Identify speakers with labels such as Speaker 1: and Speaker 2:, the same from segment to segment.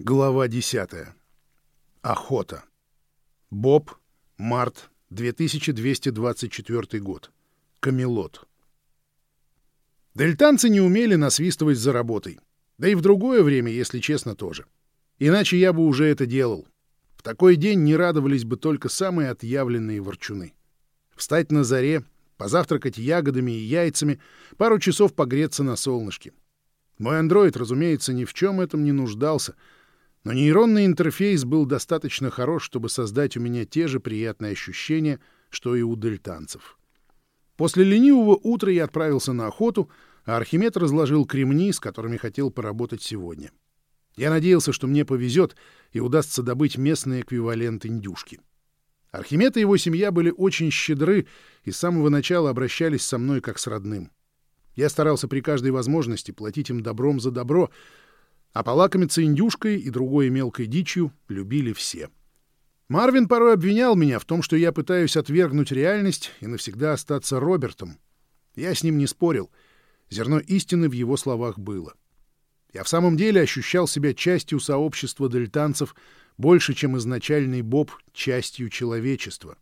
Speaker 1: Глава 10. Охота. Боб. Март. 2224 год. Камелот. Дельтанцы не умели насвистывать за работой. Да и в другое время, если честно, тоже. Иначе я бы уже это делал. В такой день не радовались бы только самые отъявленные ворчуны. Встать на заре, позавтракать ягодами и яйцами, пару часов погреться на солнышке. Мой андроид, разумеется, ни в чем этом не нуждался — но нейронный интерфейс был достаточно хорош, чтобы создать у меня те же приятные ощущения, что и у дельтанцев. После ленивого утра я отправился на охоту, а Архимед разложил кремни, с которыми хотел поработать сегодня. Я надеялся, что мне повезет и удастся добыть местный эквивалент индюшки. Архимед и его семья были очень щедры и с самого начала обращались со мной как с родным. Я старался при каждой возможности платить им добром за добро, а полакомиться индюшкой и другой мелкой дичью любили все. Марвин порой обвинял меня в том, что я пытаюсь отвергнуть реальность и навсегда остаться Робертом. Я с ним не спорил. Зерно истины в его словах было. Я в самом деле ощущал себя частью сообщества дельтанцев больше, чем изначальный Боб частью человечества.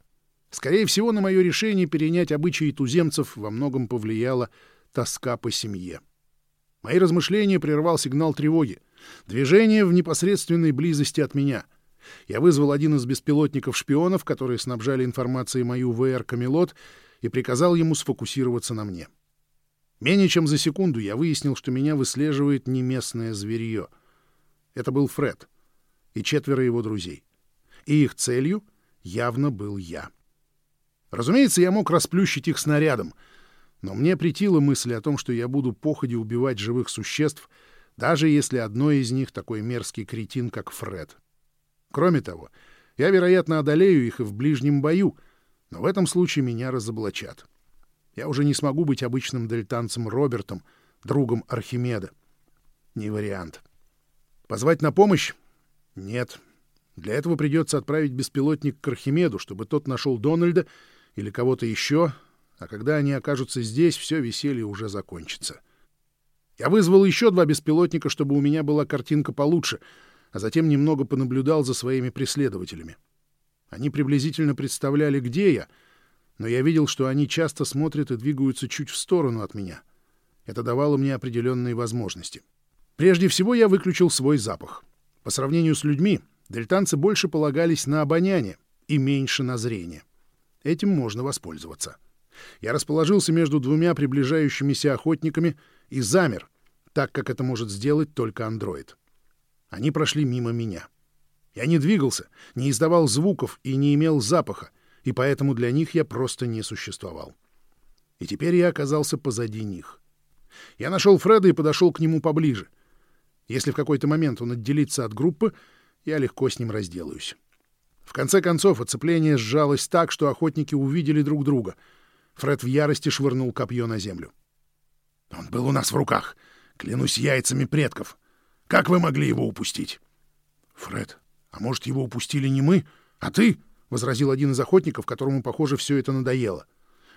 Speaker 1: Скорее всего, на мое решение перенять обычаи туземцев во многом повлияла тоска по семье. Мои размышления прервал сигнал тревоги. Движение в непосредственной близости от меня. Я вызвал один из беспилотников-шпионов, которые снабжали информацией мою ВР «Камелот», и приказал ему сфокусироваться на мне. Менее чем за секунду я выяснил, что меня выслеживает не местное зверье. Это был Фред и четверо его друзей. И их целью явно был я. Разумеется, я мог расплющить их снарядом — но мне претила мысль о том, что я буду походе убивать живых существ, даже если одно из них такой мерзкий кретин, как Фред. Кроме того, я, вероятно, одолею их и в ближнем бою, но в этом случае меня разоблачат. Я уже не смогу быть обычным дельтанцем Робертом, другом Архимеда. Не вариант. Позвать на помощь? Нет. Для этого придется отправить беспилотник к Архимеду, чтобы тот нашел Дональда или кого-то еще, а когда они окажутся здесь, все веселье уже закончится. Я вызвал еще два беспилотника, чтобы у меня была картинка получше, а затем немного понаблюдал за своими преследователями. Они приблизительно представляли, где я, но я видел, что они часто смотрят и двигаются чуть в сторону от меня. Это давало мне определенные возможности. Прежде всего я выключил свой запах. По сравнению с людьми, дельтанцы больше полагались на обоняние и меньше на зрение. Этим можно воспользоваться. — я расположился между двумя приближающимися охотниками и замер, так как это может сделать только андроид. Они прошли мимо меня. Я не двигался, не издавал звуков и не имел запаха, и поэтому для них я просто не существовал. И теперь я оказался позади них. Я нашел Фреда и подошел к нему поближе. Если в какой-то момент он отделится от группы, я легко с ним разделаюсь. В конце концов, оцепление сжалось так, что охотники увидели друг друга — Фред в ярости швырнул копье на землю. «Он был у нас в руках. Клянусь яйцами предков. Как вы могли его упустить?» «Фред, а может, его упустили не мы, а ты?» — возразил один из охотников, которому, похоже, все это надоело.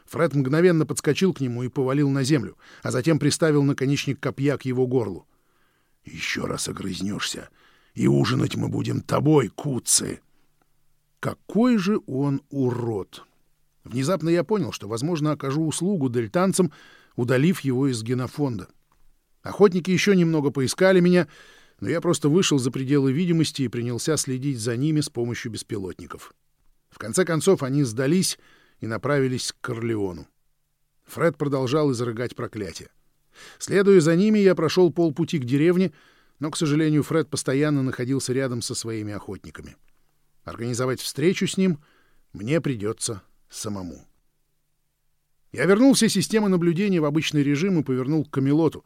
Speaker 1: Фред мгновенно подскочил к нему и повалил на землю, а затем приставил наконечник копья к его горлу. «Еще раз огрызнешься, и ужинать мы будем тобой, куцы!» Какой же он урод! Внезапно я понял, что, возможно, окажу услугу дельтанцам, удалив его из генофонда. Охотники еще немного поискали меня, но я просто вышел за пределы видимости и принялся следить за ними с помощью беспилотников. В конце концов они сдались и направились к Корлеону. Фред продолжал изрыгать проклятие. Следуя за ними, я прошел полпути к деревне, но, к сожалению, Фред постоянно находился рядом со своими охотниками. Организовать встречу с ним мне придется самому. Я вернул все системы наблюдения в обычный режим и повернул к Камелоту,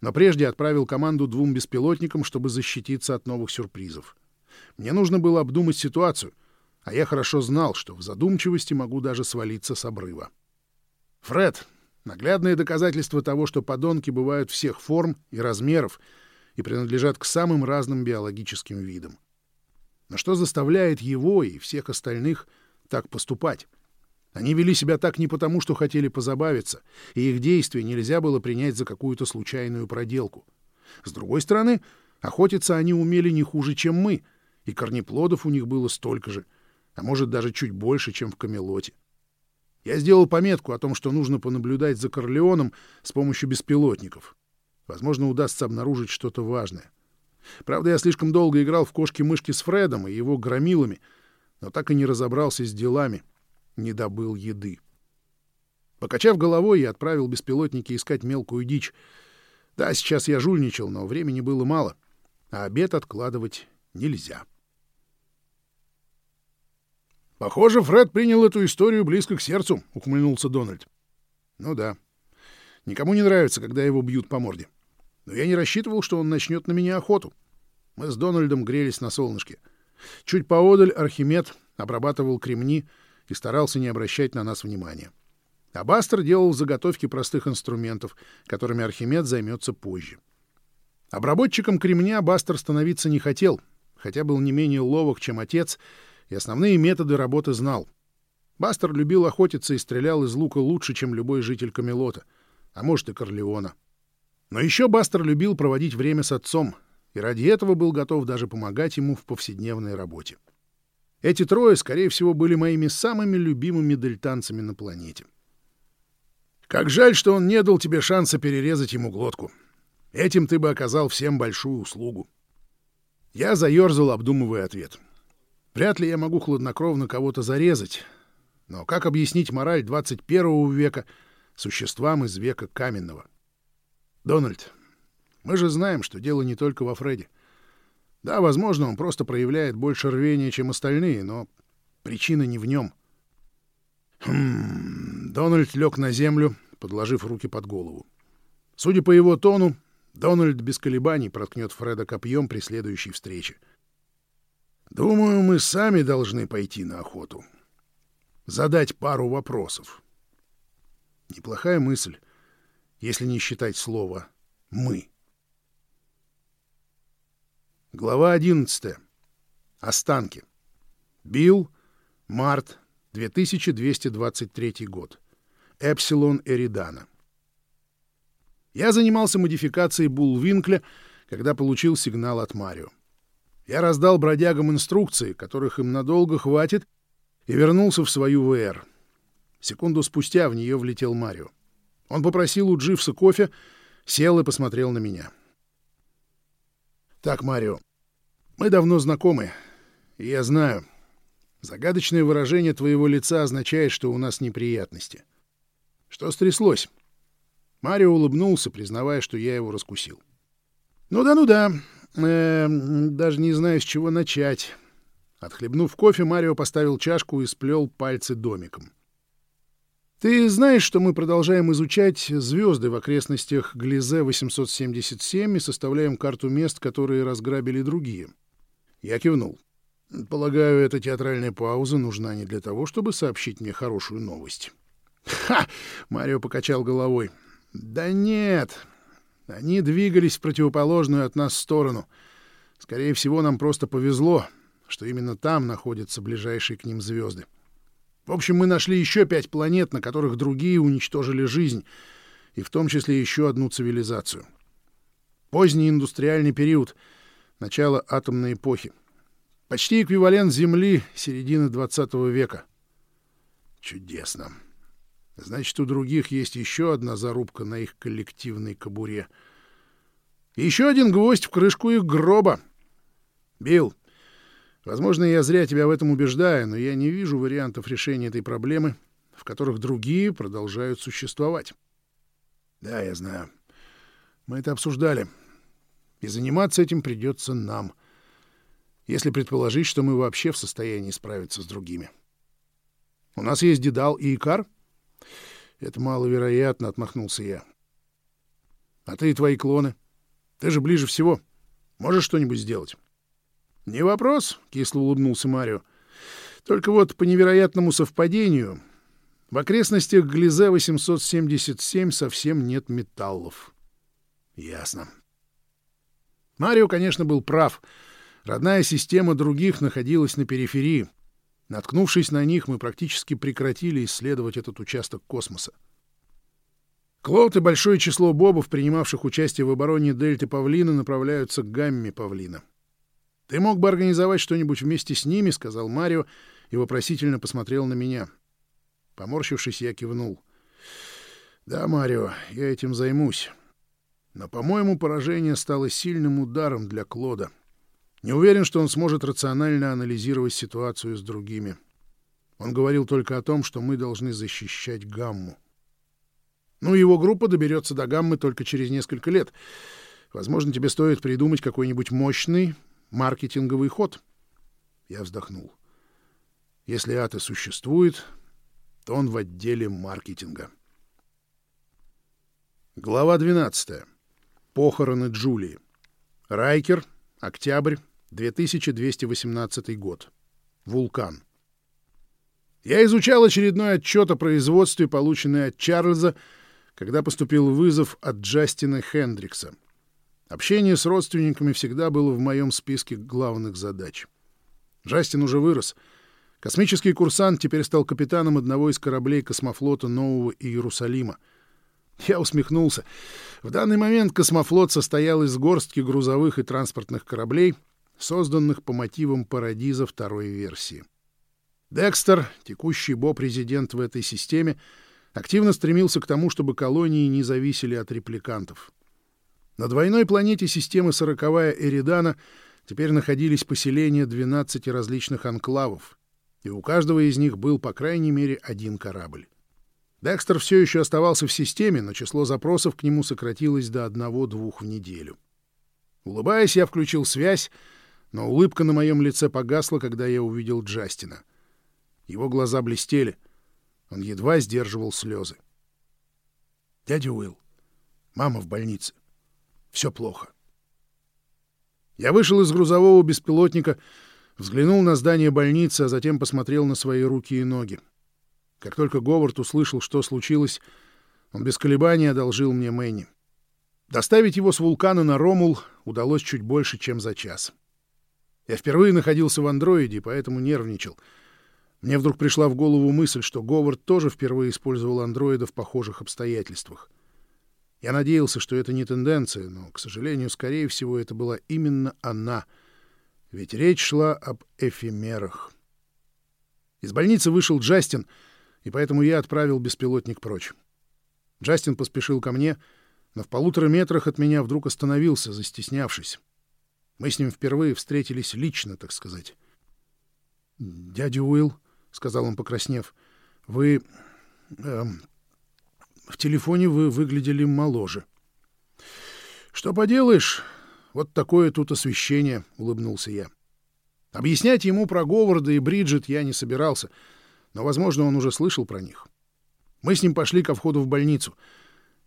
Speaker 1: но прежде отправил команду двум беспилотникам, чтобы защититься от новых сюрпризов. Мне нужно было обдумать ситуацию, а я хорошо знал, что в задумчивости могу даже свалиться с обрыва. Фред — наглядное доказательство того, что подонки бывают всех форм и размеров и принадлежат к самым разным биологическим видам. Но что заставляет его и всех остальных так поступать? Они вели себя так не потому, что хотели позабавиться, и их действия нельзя было принять за какую-то случайную проделку. С другой стороны, Охотиться они умели не хуже, чем мы, и корнеплодов у них было столько же, а может даже чуть больше, чем в Камелоте. Я сделал пометку о том, что нужно понаблюдать за Корлеоном с помощью беспилотников. Возможно, удастся обнаружить что-то важное. Правда, я слишком долго играл в кошки-мышки с Фредом и его громилами, но так и не разобрался с делами, не добыл еды. Покачав головой, я отправил беспилотники искать мелкую дичь. Да, сейчас я жульничал, но времени было мало, а обед откладывать нельзя. «Похоже, Фред принял эту историю близко к сердцу», — ухмыльнулся Дональд. «Ну да. Никому не нравится, когда его бьют по морде. Но я не рассчитывал, что он начнет на меня охоту. Мы с Дональдом грелись на солнышке. Чуть поодаль Архимед обрабатывал кремни и старался не обращать на нас внимания. А Бастер делал заготовки простых инструментов, которыми Архимед займется позже. Обработчиком кремня Бастер становиться не хотел, хотя был не менее ловок, чем отец — и основные методы работы знал. Бастер любил охотиться и стрелял из лука лучше, чем любой житель Камелота, а может и Корлеона. Но еще Бастер любил проводить время с отцом, и ради этого был готов даже помогать ему в повседневной работе. Эти трое, скорее всего, были моими самыми любимыми дельтанцами на планете. Как жаль, что он не дал тебе шанса перерезать ему глотку. Этим ты бы оказал всем большую услугу. Я заерзал, обдумывая ответ — Вряд ли я могу хладнокровно кого-то зарезать. Но как объяснить мораль 21 века существам из века каменного? Дональд, мы же знаем, что дело не только во Фредди. Да, возможно, он просто проявляет больше рвения, чем остальные, но причина не в нем. Хм... Дональд лег на землю, подложив руки под голову. Судя по его тону, Дональд без колебаний проткнет Фреда копьем при следующей встрече. — Думаю, мы сами должны пойти на охоту. Задать пару вопросов. Неплохая мысль, если не считать слово «мы». Глава 11. Останки. Билл, март, 2223 год. Эпсилон Эридана. Я занимался модификацией Булвинкля, когда получил сигнал от Марио. Я раздал бродягам инструкции, которых им надолго хватит, и вернулся в свою ВР. Секунду спустя в нее влетел Марио. Он попросил у Дживса кофе, сел и посмотрел на меня. «Так, Марио, мы давно знакомы, и я знаю, загадочное выражение твоего лица означает, что у нас неприятности. Что стряслось?» Марио улыбнулся, признавая, что я его раскусил. «Ну да, ну да. Э, даже не знаю, с чего начать. Отхлебнув кофе, Марио поставил чашку и сплел пальцы домиком. Ты знаешь, что мы продолжаем изучать звезды в окрестностях Глизе-877 и составляем карту мест, которые разграбили другие? Я кивнул. Полагаю, эта театральная пауза нужна не для того, чтобы сообщить мне хорошую новость. «Ха!» — Марио покачал головой. «Да нет, они двигались в противоположную от нас сторону. Скорее всего, нам просто повезло, что именно там находятся ближайшие к ним звезды. В общем, мы нашли еще пять планет, на которых другие уничтожили жизнь, и в том числе еще одну цивилизацию. Поздний индустриальный период, начало атомной эпохи. Почти эквивалент Земли середины 20 века. Чудесно. Значит, у других есть еще одна зарубка на их коллективной кобуре. еще один гвоздь в крышку их гроба. Билл, возможно, я зря тебя в этом убеждаю, но я не вижу вариантов решения этой проблемы, в которых другие продолжают существовать. Да, я знаю. Мы это обсуждали. И заниматься этим придется нам, если предположить, что мы вообще в состоянии справиться с другими. У нас есть Дедал и Икар — это маловероятно, отмахнулся я. А ты и твои клоны? Ты же ближе всего. Можешь что-нибудь сделать? Не вопрос, кисло улыбнулся Марио. Только вот по невероятному совпадению в окрестностях Глизе 877 совсем нет металлов. Ясно. Марио, конечно, был прав. Родная система других находилась на периферии — Наткнувшись на них, мы практически прекратили исследовать этот участок космоса. Клод и большое число бобов, принимавших участие в обороне дельты Павлина, направляются к гамме Павлина. «Ты мог бы организовать что-нибудь вместе с ними», — сказал Марио и вопросительно посмотрел на меня. Поморщившись, я кивнул. «Да, Марио, я этим займусь. Но, по-моему, поражение стало сильным ударом для Клода. Не уверен, что он сможет рационально анализировать ситуацию с другими. Он говорил только о том, что мы должны защищать Гамму. Ну, его группа доберется до Гаммы только через несколько лет. Возможно, тебе стоит придумать какой-нибудь мощный маркетинговый ход. Я вздохнул. Если АТО существует, то он в отделе маркетинга. Глава 12. Похороны Джулии. Райкер. Октябрь. 2218 год. Вулкан. Я изучал очередной отчет о производстве, полученный от Чарльза, когда поступил вызов от Джастина Хендрикса. Общение с родственниками всегда было в моем списке главных задач. Джастин уже вырос. Космический курсант теперь стал капитаном одного из кораблей космофлота Нового Иерусалима. Я усмехнулся. В данный момент космофлот состоял из горстки грузовых и транспортных кораблей, созданных по мотивам Парадиза второй версии. Декстер, текущий бо-президент в этой системе, активно стремился к тому, чтобы колонии не зависели от репликантов. На двойной планете системы сороковая Эридана теперь находились поселения 12 различных анклавов, и у каждого из них был по крайней мере один корабль. Декстер все еще оставался в системе, но число запросов к нему сократилось до одного-двух в неделю. Улыбаясь, я включил связь, но улыбка на моем лице погасла, когда я увидел Джастина. Его глаза блестели — он едва сдерживал слезы. «Дядя Уилл, мама в больнице. Все плохо». Я вышел из грузового беспилотника, взглянул на здание больницы, а затем посмотрел на свои руки и ноги. Как только Говард услышал, что случилось, он без колебаний одолжил мне Мэнни. Доставить его с вулкана на Ромул удалось чуть больше, чем за час. Я впервые находился в андроиде, поэтому нервничал — мне вдруг пришла в голову мысль, что Говард тоже впервые использовал андроида в похожих обстоятельствах. Я надеялся, что это не тенденция, но, к сожалению, скорее всего, это была именно она. Ведь речь шла об эфемерах. Из больницы вышел Джастин, и поэтому я отправил беспилотник прочь. Джастин поспешил ко мне, но в полутора метрах от меня вдруг остановился, застеснявшись. Мы с ним впервые встретились лично, так сказать. «Дядя Уилл», — сказал он, покраснев. — Вы... Э, в телефоне вы выглядели моложе. — Что поделаешь, вот такое тут освещение, — улыбнулся я. Объяснять ему про Говарда и Бриджит я не собирался, но, возможно, он уже слышал про них. Мы с ним пошли ко входу в больницу.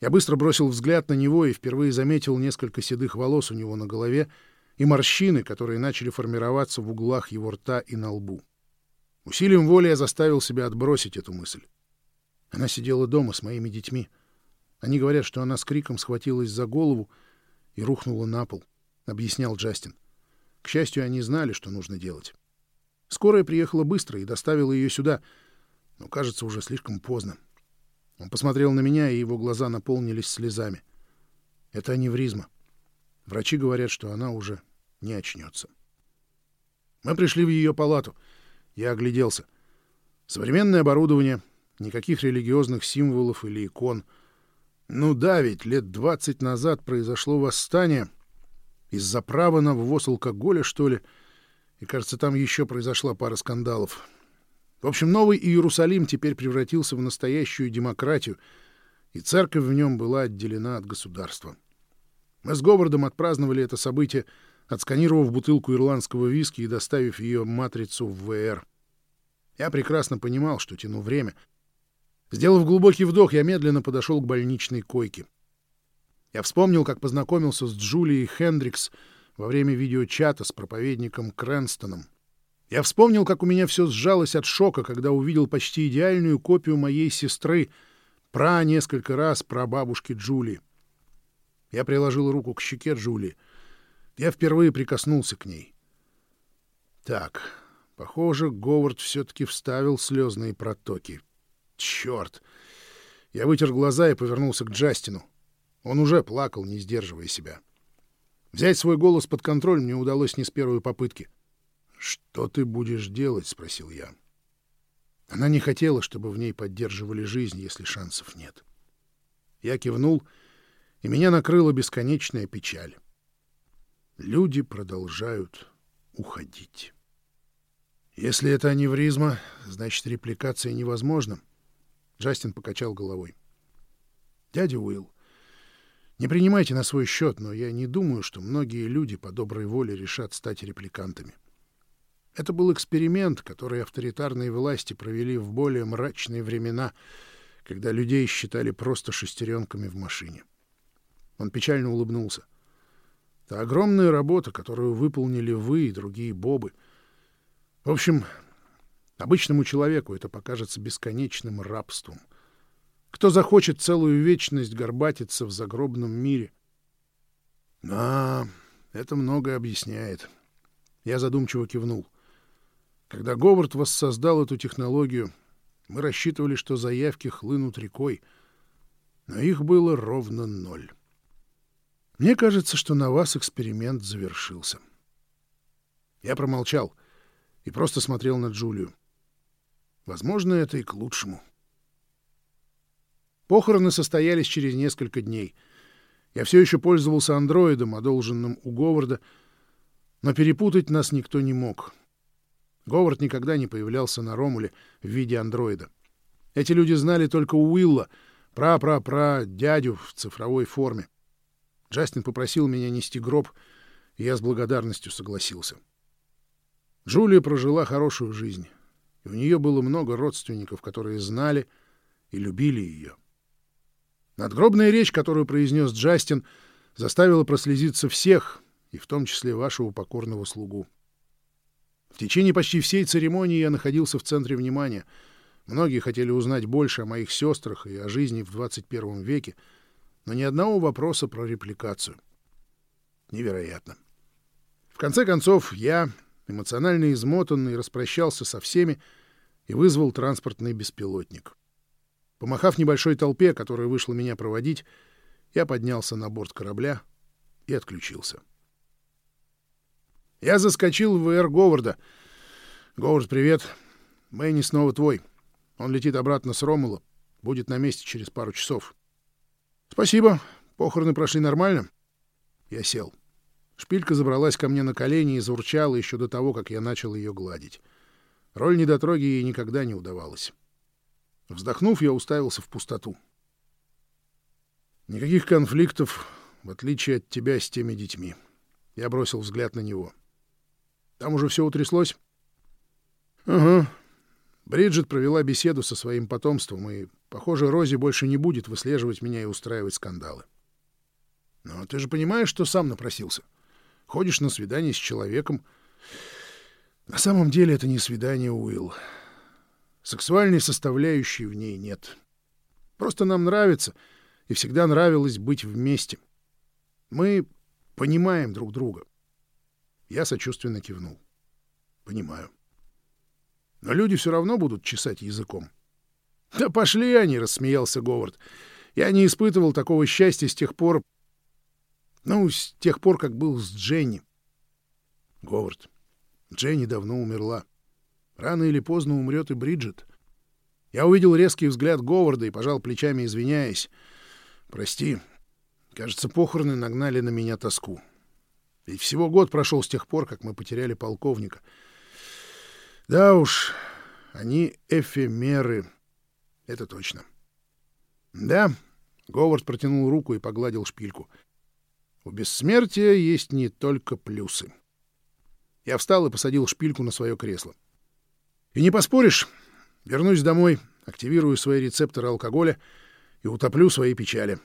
Speaker 1: Я быстро бросил взгляд на него и впервые заметил несколько седых волос у него на голове и морщины, которые начали формироваться в углах его рта и на лбу. Усилием воли я заставил себя отбросить эту мысль. Она сидела дома с моими детьми. Они говорят, что она с криком схватилась за голову и рухнула на пол, — объяснял Джастин. К счастью, они знали, что нужно делать. Скорая приехала быстро и доставила ее сюда, но, кажется, уже слишком поздно. Он посмотрел на меня, и его глаза наполнились слезами. Это аневризма. Врачи говорят, что она уже не очнется. Мы пришли в ее палату — я огляделся. Современное оборудование, никаких религиозных символов или икон. Ну да, ведь лет двадцать назад произошло восстание из-за права на ввоз алкоголя, что ли. И, кажется, там еще произошла пара скандалов. В общем, Новый Иерусалим теперь превратился в настоящую демократию, и церковь в нем была отделена от государства. Мы с Говардом отпраздновали это событие отсканировав бутылку ирландского виски и доставив ее матрицу в ВР. Я прекрасно понимал, что тяну время. Сделав глубокий вдох, я медленно подошел к больничной койке. Я вспомнил, как познакомился с Джулией Хендрикс во время видеочата с проповедником Крэнстоном. Я вспомнил, как у меня все сжалось от шока, когда увидел почти идеальную копию моей сестры, пра несколько раз про бабушки Джулии. Я приложил руку к щеке Джулии. Я впервые прикоснулся к ней. Так, похоже, Говард все-таки вставил слезные протоки. Черт! Я вытер глаза и повернулся к Джастину. Он уже плакал, не сдерживая себя. Взять свой голос под контроль мне удалось не с первой попытки. «Что ты будешь делать?» — спросил я. Она не хотела, чтобы в ней поддерживали жизнь, если шансов нет. Я кивнул, и меня накрыла бесконечная печаль. Люди продолжают уходить. Если это аневризма, значит, репликация невозможна. Джастин покачал головой. Дядя Уилл, не принимайте на свой счет, но я не думаю, что многие люди по доброй воле решат стать репликантами. Это был эксперимент, который авторитарные власти провели в более мрачные времена, когда людей считали просто шестеренками в машине. Он печально улыбнулся. Это огромная работа, которую выполнили вы и другие бобы. В общем, обычному человеку это покажется бесконечным рабством. Кто захочет целую вечность горбатиться в загробном мире? Да, это многое объясняет. Я задумчиво кивнул. Когда Говард воссоздал эту технологию, мы рассчитывали, что заявки хлынут рекой, но их было ровно ноль. Мне кажется, что на вас эксперимент завершился. Я промолчал и просто смотрел на Джулию. Возможно, это и к лучшему. Похороны состоялись через несколько дней. Я все еще пользовался андроидом, одолженным у Говарда, но перепутать нас никто не мог. Говард никогда не появлялся на Ромуле в виде андроида. Эти люди знали только Уилла, пра-пра-пра, дядю в цифровой форме. Джастин попросил меня нести гроб, и я с благодарностью согласился. Джулия прожила хорошую жизнь, и у нее было много родственников, которые знали и любили ее. Надгробная речь, которую произнес Джастин, заставила прослезиться всех, и в том числе вашего покорного слугу. В течение почти всей церемонии я находился в центре внимания. Многие хотели узнать больше о моих сестрах и о жизни в 21 веке — но ни одного вопроса про репликацию. Невероятно. В конце концов, я, эмоционально измотанный, распрощался со всеми и вызвал транспортный беспилотник. Помахав небольшой толпе, которая вышла меня проводить, я поднялся на борт корабля и отключился. Я заскочил в ВР Говарда. Говард, привет. Мэнни снова твой. Он летит обратно с Ромула. Будет на месте через пару часов. «Спасибо. Похороны прошли нормально?» Я сел. Шпилька забралась ко мне на колени и заурчала еще до того, как я начал ее гладить. Роль недотроги ей никогда не удавалась. Вздохнув, я уставился в пустоту. «Никаких конфликтов, в отличие от тебя с теми детьми». Я бросил взгляд на него. «Там уже все утряслось?» «Ага. Бриджит провела беседу со своим потомством, и, похоже, Рози больше не будет выслеживать меня и устраивать скандалы. Но ты же понимаешь, что сам напросился. Ходишь на свидание с человеком. На самом деле это не свидание, Уилл. Сексуальной составляющей в ней нет. Просто нам нравится, и всегда нравилось быть вместе. Мы понимаем друг друга. Я сочувственно кивнул. Понимаю. Но люди все равно будут чесать языком. — Да пошли они, — рассмеялся Говард. — Я не испытывал такого счастья с тех пор... Ну, с тех пор, как был с Дженни. — Говард, Дженни давно умерла. Рано или поздно умрет и Бриджит. Я увидел резкий взгляд Говарда и пожал плечами, извиняясь. — Прости. Кажется, похороны нагнали на меня тоску. Ведь всего год прошел с тех пор, как мы потеряли полковника — да уж, они эфемеры. Это точно. Да, Говард протянул руку и погладил шпильку. У бессмертия есть не только плюсы. Я встал и посадил шпильку на свое кресло. И не поспоришь, вернусь домой, активирую свои рецепторы алкоголя и утоплю свои печали.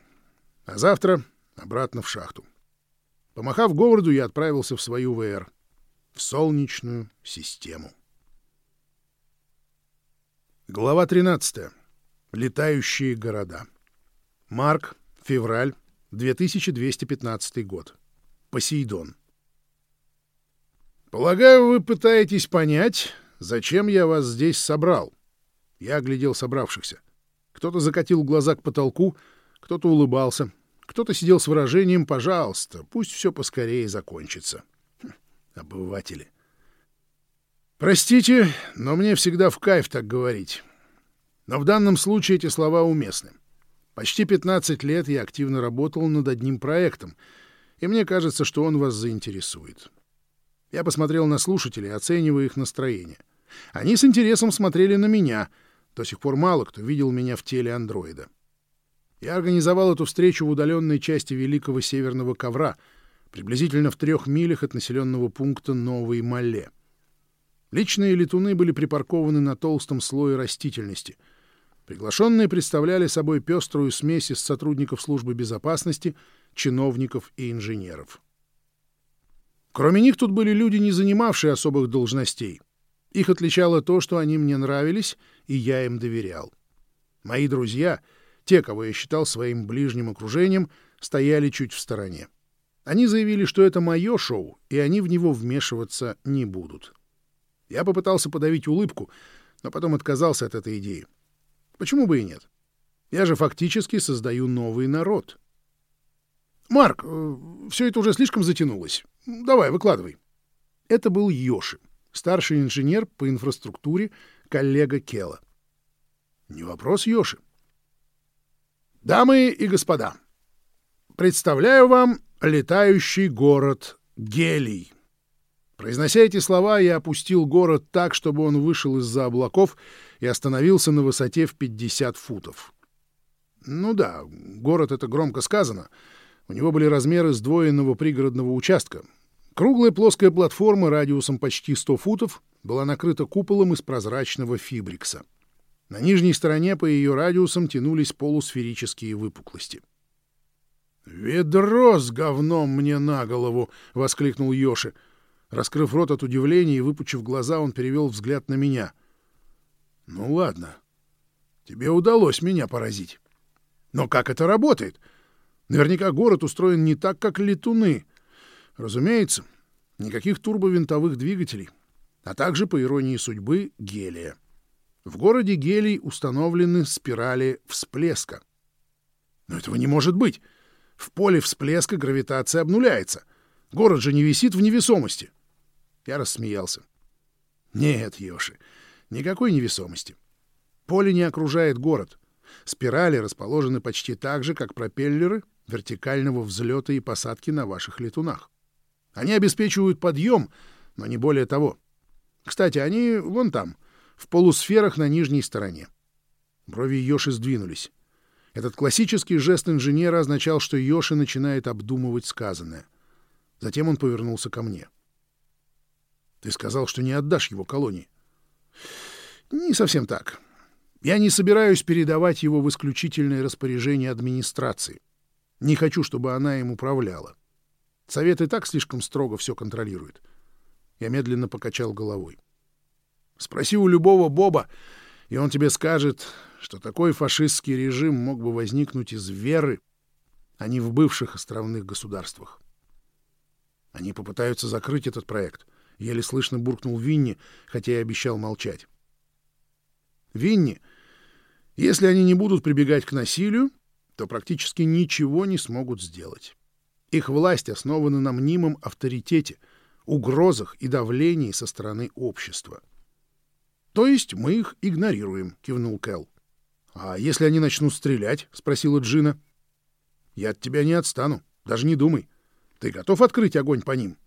Speaker 1: А завтра обратно в шахту. Помахав Говарду, я отправился в свою ВР, в Солнечную систему. Глава 13. Летающие города. Марк, февраль, 2215 год. Посейдон. Полагаю, вы пытаетесь понять, зачем я вас здесь собрал. Я оглядел собравшихся. Кто-то закатил глаза к потолку, кто-то улыбался, кто-то сидел с выражением «пожалуйста, пусть все поскорее закончится». Хм, обыватели. Простите, но мне всегда в кайф так говорить. Но в данном случае эти слова уместны. Почти 15 лет я активно работал над одним проектом, и мне кажется, что он вас заинтересует. Я посмотрел на слушателей, оценивая их настроение. Они с интересом смотрели на меня. До сих пор мало кто видел меня в теле андроида. Я организовал эту встречу в удаленной части Великого Северного Ковра, приблизительно в трех милях от населенного пункта Новой Мале. Личные летуны были припаркованы на толстом слое растительности. Приглашенные представляли собой пеструю смесь из сотрудников службы безопасности, чиновников и инженеров. Кроме них тут были люди, не занимавшие особых должностей. Их отличало то, что они мне нравились, и я им доверял. Мои друзья, те, кого я считал своим ближним окружением, стояли чуть в стороне. Они заявили, что это мое шоу, и они в него вмешиваться не будут. Я попытался подавить улыбку, но потом отказался от этой идеи. Почему бы и нет? Я же фактически создаю новый народ. «Марк, э, все это уже слишком затянулось. Давай, выкладывай». Это был Йоши, старший инженер по инфраструктуре, коллега Кела. Не вопрос, Йоши. «Дамы и господа, представляю вам летающий город Гелий». Произнося эти слова, я опустил город так, чтобы он вышел из-за облаков и остановился на высоте в 50 футов. Ну да, город — это громко сказано — у него были размеры сдвоенного пригородного участка. Круглая плоская платформа радиусом почти 100 футов была накрыта куполом из прозрачного фибрикса. На нижней стороне по ее радиусам тянулись полусферические выпуклости. «Ведро с говном мне на голову!» — воскликнул Йоши. Раскрыв рот от удивления и выпучив глаза, он перевел взгляд на меня. «Ну ладно, тебе удалось меня поразить. Но как это работает? Наверняка город устроен не так, как летуны. Разумеется, никаких турбовинтовых двигателей, а также, по иронии судьбы, гелия. В городе гелий установлены спирали всплеска. Но этого не может быть. В поле всплеска гравитация обнуляется. Город же не висит в невесомости. Я рассмеялся. Нет, Йоши, никакой невесомости. Поле не окружает город. Спирали расположены почти так же, как пропеллеры вертикального взлета и посадки на ваших летунах. Они обеспечивают подъем, но не более того. Кстати, они вон там, в полусферах на нижней стороне. Брови Йоши сдвинулись. Этот классический жест инженера означал, что Йоши начинает обдумывать сказанное. Затем он повернулся ко мне. «Ты сказал, что не отдашь его колонии». «Не совсем так. Я не собираюсь передавать его в исключительное распоряжение администрации. Не хочу, чтобы она им управляла. Совет и так слишком строго все контролирует. Я медленно покачал головой. Спроси у любого Боба, и он тебе скажет, что такой фашистский режим мог бы возникнуть из веры, а не в бывших островных государствах. Они попытаются закрыть этот проект. Еле слышно буркнул Винни, хотя и обещал молчать. Винни, если они не будут прибегать к насилию, то практически ничего не смогут сделать. Их власть основана на мнимом авторитете, угрозах и давлении со стороны общества. «То есть мы их игнорируем», — кивнул Кэл. «А если они начнут стрелять?» — спросила Джина. «Я от тебя не отстану, даже не думай. Ты готов открыть огонь по ним?»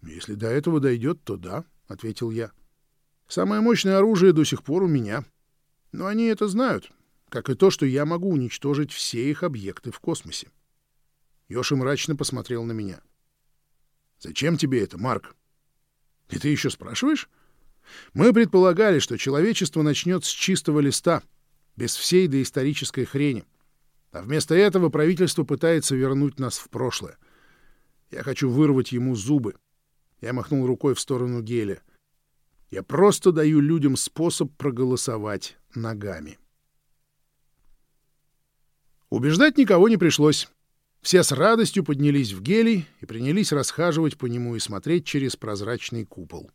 Speaker 1: «Если до этого дойдет, то да», — ответил я. «Самое мощное оружие до сих пор у меня. Но они это знают, как и то, что я могу уничтожить все их объекты в космосе. Йоши мрачно посмотрел на меня. «Зачем тебе это, Марк?» «И ты еще спрашиваешь?» «Мы предполагали, что человечество начнет с чистого листа, без всей доисторической хрени. А вместо этого правительство пытается вернуть нас в прошлое. Я хочу вырвать ему зубы». Я махнул рукой в сторону Геля. «Я просто даю людям способ проголосовать ногами». Убеждать никого не пришлось. Все с радостью поднялись в гелий и принялись расхаживать по нему и смотреть через прозрачный купол.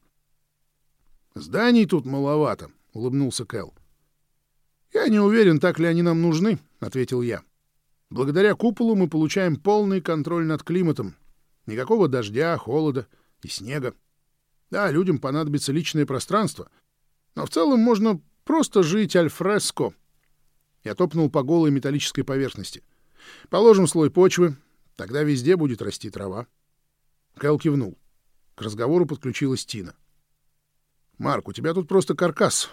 Speaker 1: «Зданий тут маловато», — улыбнулся Кэл. «Я не уверен, так ли они нам нужны», — ответил я. «Благодаря куполу мы получаем полный контроль над климатом. Никакого дождя, холода и снега. Да, людям понадобится личное пространство, но в целом можно просто жить альфреско». Я топнул по голой металлической поверхности. «Положим слой почвы, тогда везде будет расти трава». Кэл кивнул. К разговору подключилась Тина. «Марк, у тебя тут просто каркас.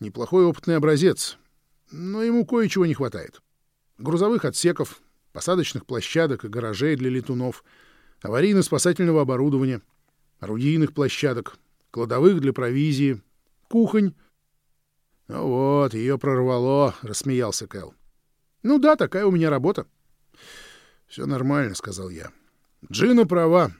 Speaker 1: Неплохой опытный образец но ему кое-чего не хватает. Грузовых отсеков, посадочных площадок и гаражей для летунов, аварийно-спасательного оборудования, орудийных площадок, кладовых для провизии, кухонь. — Ну вот, ее прорвало, — рассмеялся Кэл. — Ну да, такая у меня работа. — Все нормально, — сказал я. Джина права.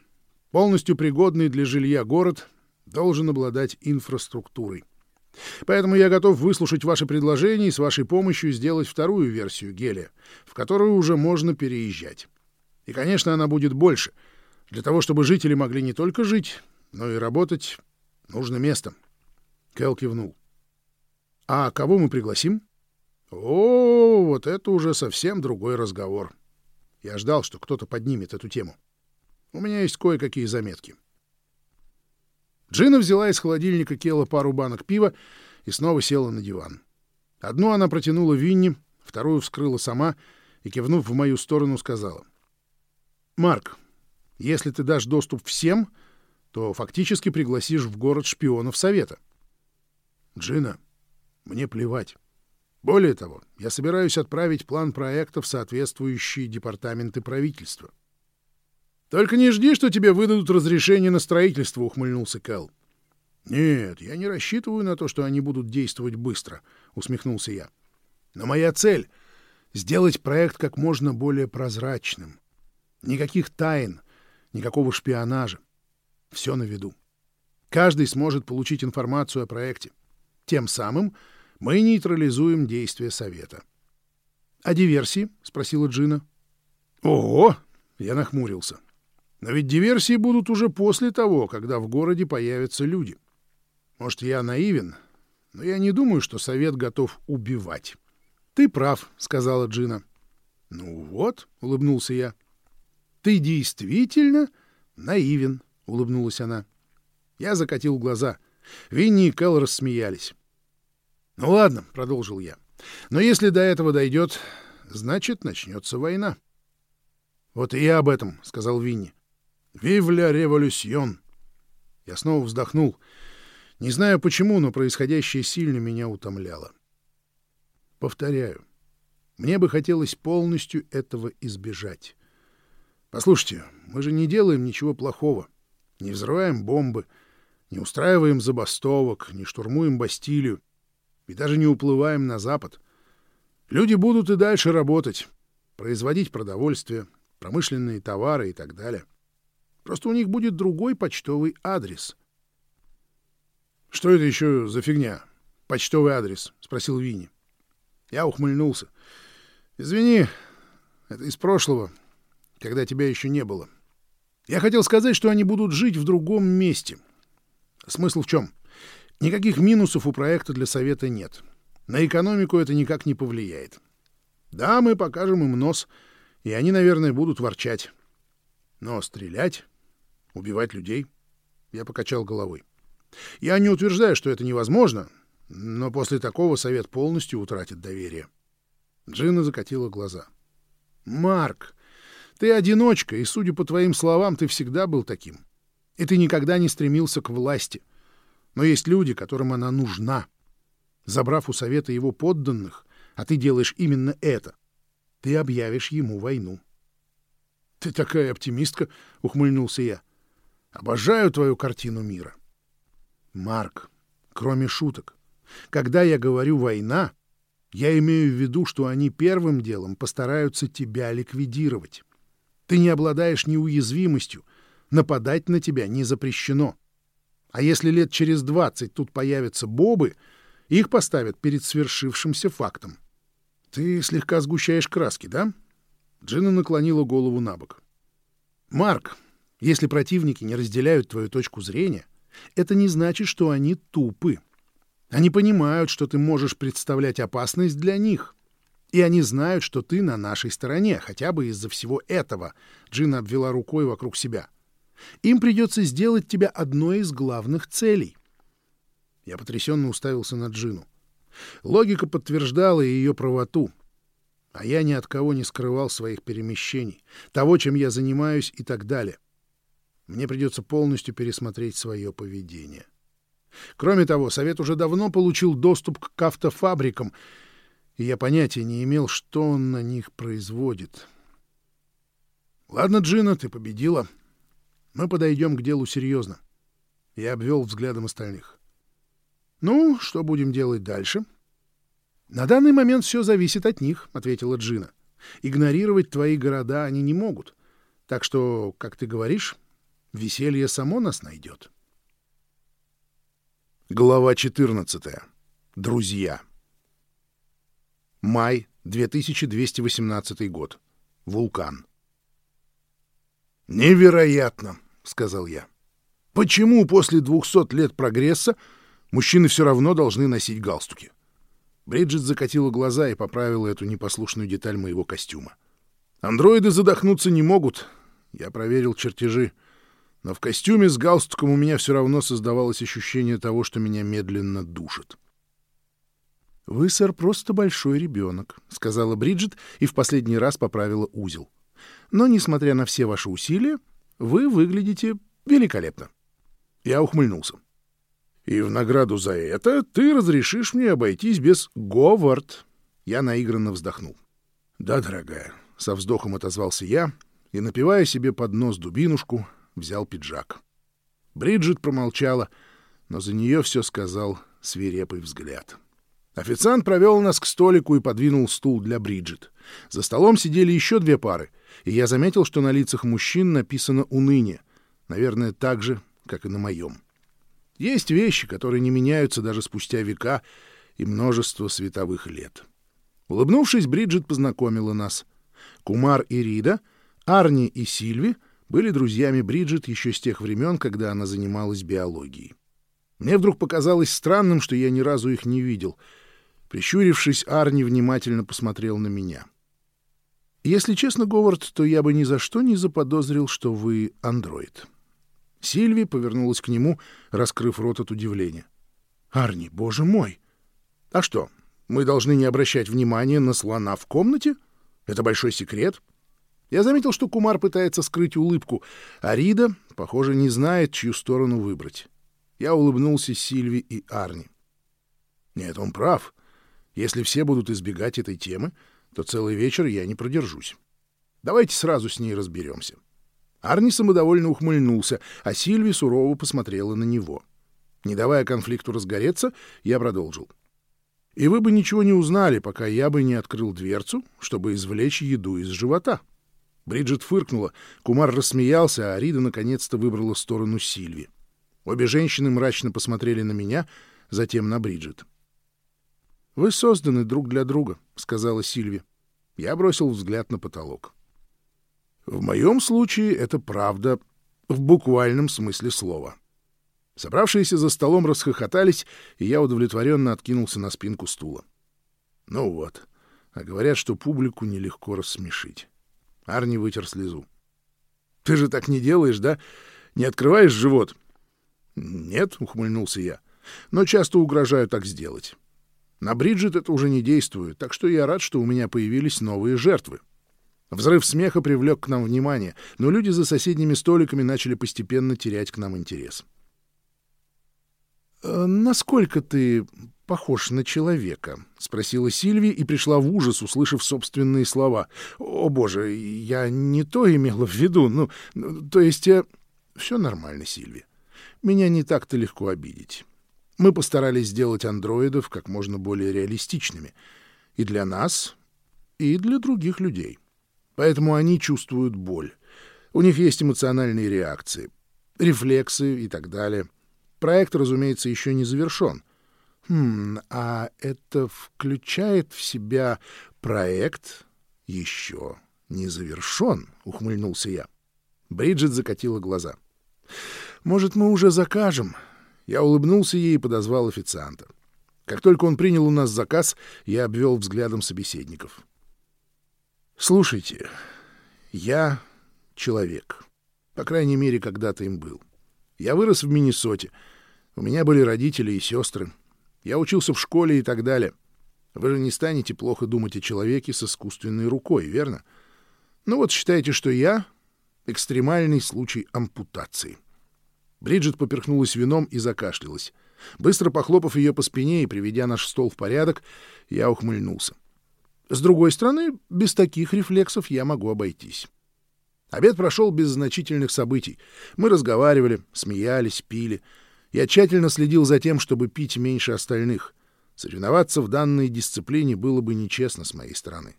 Speaker 1: Полностью пригодный для жилья город должен обладать инфраструктурой. — Поэтому я готов выслушать ваши предложения и с вашей помощью сделать вторую версию гелия, в которую уже можно переезжать. И, конечно, она будет больше. Для того, чтобы жители могли не только жить, но и работать, нужно место. Кэл кивнул. А кого мы пригласим? О, вот это уже совсем другой разговор. Я ждал, что кто-то поднимет эту тему. У меня есть кое-какие заметки. — Джина взяла из холодильника Кела пару банок пива и снова села на диван. Одну она протянула Винни, вторую вскрыла сама и, кивнув в мою сторону, сказала. «Марк, если ты дашь доступ всем, то фактически пригласишь в город шпионов Совета». «Джина, мне плевать. Более того, я собираюсь отправить план проекта в соответствующие департаменты правительства». «Только не жди, что тебе выдадут разрешение на строительство», — ухмыльнулся Кэл. «Нет, я не рассчитываю на то, что они будут действовать быстро», — усмехнулся я. «Но моя цель — сделать проект как можно более прозрачным. Никаких тайн, никакого шпионажа. Все на виду. Каждый сможет получить информацию о проекте. Тем самым мы нейтрализуем действия Совета». «А диверсии?» — спросила Джина. «Ого!» — я нахмурился. Но ведь диверсии будут уже после того, когда в городе появятся люди. Может, я наивен, но я не думаю, что совет готов убивать. — Ты прав, — сказала Джина. — Ну вот, — улыбнулся я. — Ты действительно наивен, — улыбнулась она. Я закатил глаза. Винни и Кэл рассмеялись. — Ну ладно, — продолжил я. — Но если до этого дойдет, значит, начнется война. — Вот и я об этом, — сказал Винни. «Вив ля революцион!» Я снова вздохнул. Не знаю почему, но происходящее сильно меня утомляло. Повторяю, мне бы хотелось полностью этого избежать. Послушайте, мы же не делаем ничего плохого. Не взрываем бомбы, не устраиваем забастовок, не штурмуем Бастилию и даже не уплываем на запад. Люди будут и дальше работать, производить продовольствие, промышленные товары и так далее. — Просто у них будет другой почтовый адрес. — Что это еще за фигня? Почтовый адрес? — спросил Винни. Я ухмыльнулся. — Извини, это из прошлого, когда тебя еще не было. Я хотел сказать, что они будут жить в другом месте. Смысл в чем? Никаких минусов у проекта для совета нет. На экономику это никак не повлияет. Да, мы покажем им нос, и они, наверное, будут ворчать. Но стрелять Убивать людей? Я покачал головой. Я не утверждаю, что это невозможно, но после такого совет полностью утратит доверие. Джина закатила глаза. «Марк, ты одиночка, и, судя по твоим словам, ты всегда был таким. И ты никогда не стремился к власти. Но есть люди, которым она нужна. Забрав у совета его подданных, а ты делаешь именно это, ты объявишь ему войну». «Ты такая оптимистка!» — ухмыльнулся я. Обожаю твою картину мира. Марк, кроме шуток, когда я говорю «война», я имею в виду, что они первым делом постараются тебя ликвидировать. Ты не обладаешь неуязвимостью, нападать на тебя не запрещено. А если лет через двадцать тут появятся бобы, их поставят перед свершившимся фактом. Ты слегка сгущаешь краски, да? Джина наклонила голову на бок. Марк, если противники не разделяют твою точку зрения, это не значит, что они тупы. Они понимают, что ты можешь представлять опасность для них. И они знают, что ты на нашей стороне, хотя бы из-за всего этого. Джина обвела рукой вокруг себя. Им придется сделать тебя одной из главных целей. Я потрясенно уставился на Джину. Логика подтверждала ее правоту. А я ни от кого не скрывал своих перемещений, того, чем я занимаюсь и так далее. Мне придется полностью пересмотреть свое поведение. Кроме того, Совет уже давно получил доступ к автофабрикам, и я понятия не имел, что он на них производит. «Ладно, Джина, ты победила. Мы подойдем к делу серьезно». Я обвел взглядом остальных. «Ну, что будем делать дальше?» «На данный момент все зависит от них», — ответила Джина. «Игнорировать твои города они не могут. Так что, как ты говоришь, веселье само нас найдет». Глава 14. Друзья. Май 2218 год. Вулкан. «Невероятно!» — сказал я. «Почему после двухсот лет прогресса мужчины все равно должны носить галстуки?» Бриджит закатила глаза и поправила эту непослушную деталь моего костюма. «Андроиды задохнуться не могут. Я проверил чертежи. Но в костюме с галстуком у меня все равно создавалось ощущение того, что меня медленно душит. «Вы, сэр, просто большой ребенок», — сказала Бриджит и в последний раз поправила узел. «Но, несмотря на все ваши усилия, вы выглядите великолепно». Я ухмыльнулся. «И в награду за это ты разрешишь мне обойтись без Говард». Я наигранно вздохнул. «Да, дорогая», — со вздохом отозвался я и, напивая себе под нос дубинушку, взял пиджак. Бриджит промолчала, но за нее все сказал свирепый взгляд. Официант провел нас к столику и подвинул стул для Бриджит. За столом сидели еще две пары, и я заметил, что на лицах мужчин написано «уныние», наверное, так же, как и на моем. Есть вещи, которые не меняются даже спустя века и множество световых лет. Улыбнувшись, Бриджит познакомила нас. Кумар и Рида, Арни и Сильви были друзьями Бриджит еще с тех времен, когда она занималась биологией. Мне вдруг показалось странным, что я ни разу их не видел — Прищурившись, Арни внимательно посмотрел на меня. «Если честно, Говард, то я бы ни за что не заподозрил, что вы андроид». Сильви повернулась к нему, раскрыв рот от удивления. «Арни, боже мой! А что, мы должны не обращать внимания на слона в комнате? Это большой секрет?» Я заметил, что Кумар пытается скрыть улыбку, а Рида, похоже, не знает, чью сторону выбрать. Я улыбнулся Сильви и Арни. «Нет, он прав. Если все будут избегать этой темы, то целый вечер я не продержусь. Давайте сразу с ней разберемся. Арни самодовольно ухмыльнулся, а Сильви сурово посмотрела на него. Не давая конфликту разгореться, я продолжил. И вы бы ничего не узнали, пока я бы не открыл дверцу, чтобы извлечь еду из живота. Бриджит фыркнула, Кумар рассмеялся, а Рида наконец-то выбрала сторону Сильви. Обе женщины мрачно посмотрели на меня, затем на Бриджит. «Вы созданы друг для друга», — сказала Сильви. Я бросил взгляд на потолок. «В моем случае это правда в буквальном смысле слова». Собравшиеся за столом расхохотались, и я удовлетворенно откинулся на спинку стула. Ну вот, а говорят, что публику нелегко рассмешить. Арни вытер слезу. «Ты же так не делаешь, да? Не открываешь живот?» «Нет», — ухмыльнулся я, — «но часто угрожаю так сделать». На Бриджит это уже не действует, так что я рад, что у меня появились новые жертвы. Взрыв смеха привлек к нам внимание, но люди за соседними столиками начали постепенно терять к нам интерес. «Э, «Насколько ты похож на человека?» — спросила Сильви и пришла в ужас, услышав собственные слова. «О, боже, я не то имела в виду. Ну, то есть... Все нормально, Сильви. Меня не так-то легко обидеть. Мы постарались сделать андроидов как можно более реалистичными. И для нас, и для других людей. Поэтому они чувствуют боль. У них есть эмоциональные реакции, рефлексы и так далее. Проект, разумеется, еще не завершен. Хм, а это включает в себя проект еще не завершен, ухмыльнулся я. Бриджит закатила глаза. Может, мы уже закажем? Я улыбнулся ей и подозвал официанта. Как только он принял у нас заказ, я обвел взглядом собеседников. «Слушайте, я человек. По крайней мере, когда-то им был. Я вырос в Миннесоте. У меня были родители и сестры. Я учился в школе и так далее. Вы же не станете плохо думать о человеке с искусственной рукой, верно? Ну вот считайте, что я — экстремальный случай ампутации. Бриджит поперхнулась вином и закашлялась. Быстро похлопав ее по спине и приведя наш стол в порядок, я ухмыльнулся. С другой стороны, без таких рефлексов я могу обойтись. Обед прошел без значительных событий. Мы разговаривали, смеялись, пили — я тщательно следил за тем, чтобы пить меньше остальных. Соревноваться в данной дисциплине было бы нечестно с моей стороны.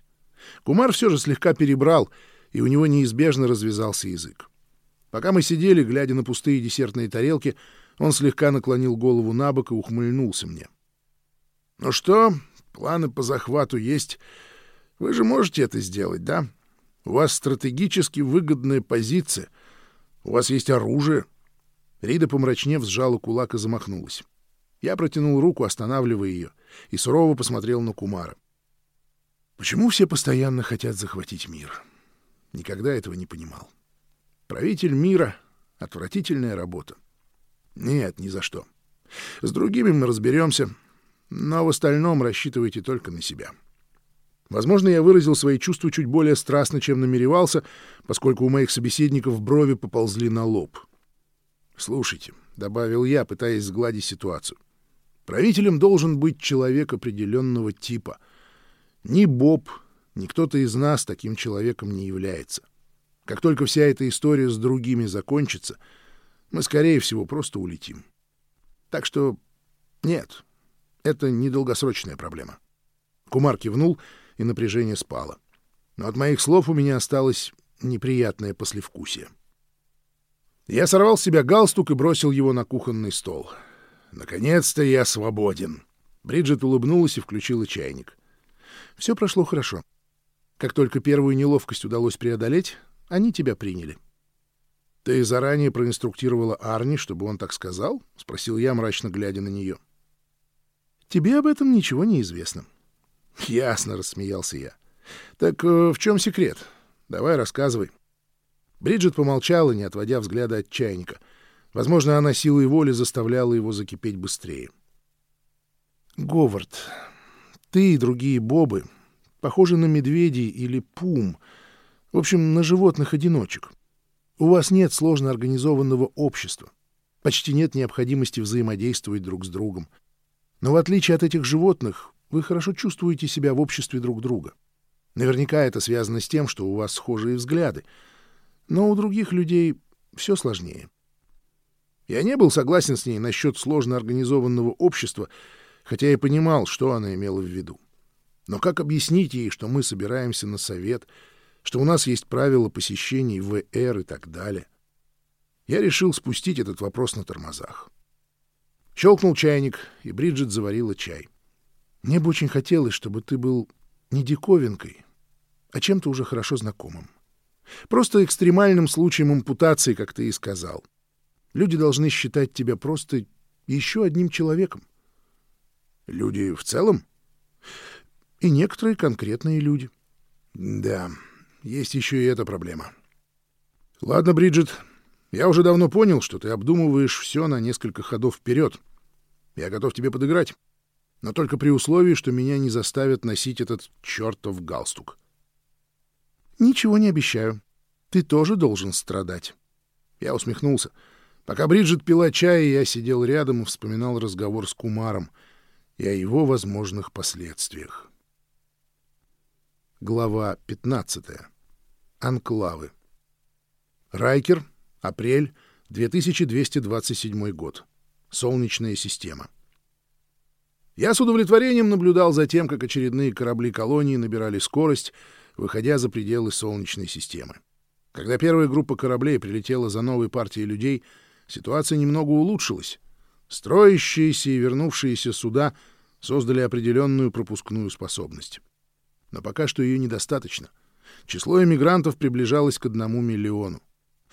Speaker 1: Кумар все же слегка перебрал, и у него неизбежно развязался язык. Пока мы сидели, глядя на пустые десертные тарелки, он слегка наклонил голову на бок и ухмыльнулся мне. «Ну что, планы по захвату есть. Вы же можете это сделать, да? У вас стратегически выгодная позиция. У вас есть оружие». Рида, помрачнев, сжала кулак и замахнулась. Я протянул руку, останавливая ее, и сурово посмотрел на Кумара. Почему все постоянно хотят захватить мир? Никогда этого не понимал. Правитель мира — отвратительная работа. Нет, ни за что. С другими мы разберемся, но в остальном рассчитывайте только на себя. Возможно, я выразил свои чувства чуть более страстно, чем намеревался, поскольку у моих собеседников брови поползли на лоб — «Слушайте», — добавил я, пытаясь сгладить ситуацию, — «правителем должен быть человек определенного типа. Ни Боб, ни кто-то из нас таким человеком не является. Как только вся эта история с другими закончится, мы, скорее всего, просто улетим. Так что нет, это недолгосрочная проблема». Кумар кивнул, и напряжение спало. Но от моих слов у меня осталось неприятное послевкусие. Я сорвал с себя галстук и бросил его на кухонный стол. «Наконец-то я свободен!» Бриджит улыбнулась и включила чайник. Все прошло хорошо. Как только первую неловкость удалось преодолеть, они тебя приняли. — Ты заранее проинструктировала Арни, чтобы он так сказал? — спросил я, мрачно глядя на нее. — Тебе об этом ничего не известно. — Ясно, — рассмеялся я. — Так э, в чем секрет? Давай рассказывай. Бриджит помолчала, не отводя взгляда от чайника. Возможно, она силой воли заставляла его закипеть быстрее. «Говард, ты и другие бобы похожи на медведей или пум, в общем, на животных-одиночек. У вас нет сложно организованного общества, почти нет необходимости взаимодействовать друг с другом. Но в отличие от этих животных, вы хорошо чувствуете себя в обществе друг друга. Наверняка это связано с тем, что у вас схожие взгляды — но у других людей все сложнее. Я не был согласен с ней насчет сложно организованного общества, хотя и понимал, что она имела в виду. Но как объяснить ей, что мы собираемся на совет, что у нас есть правила посещений ВР и так далее? Я решил спустить этот вопрос на тормозах. Щелкнул чайник, и Бриджит заварила чай. Мне бы очень хотелось, чтобы ты был не диковинкой, а чем-то уже хорошо знакомым. Просто экстремальным случаем ампутации, как ты и сказал. Люди должны считать тебя просто еще одним человеком. Люди в целом? И некоторые конкретные люди. Да, есть еще и эта проблема. Ладно, Бриджит, я уже давно понял, что ты обдумываешь все на несколько ходов вперед. Я готов тебе подыграть. Но только при условии, что меня не заставят носить этот чертов галстук. Ничего не обещаю. Ты тоже должен страдать. Я усмехнулся. Пока Бриджит пила чай, я сидел рядом и вспоминал разговор с Кумаром и о его возможных последствиях. Глава 15. Анклавы. Райкер. Апрель. 2227 год. Солнечная система. Я с удовлетворением наблюдал за тем, как очередные корабли колонии набирали скорость, выходя за пределы Солнечной системы. Когда первая группа кораблей прилетела за новой партией людей, ситуация немного улучшилась. Строящиеся и вернувшиеся суда создали определенную пропускную способность. Но пока что ее недостаточно. Число эмигрантов приближалось к одному миллиону.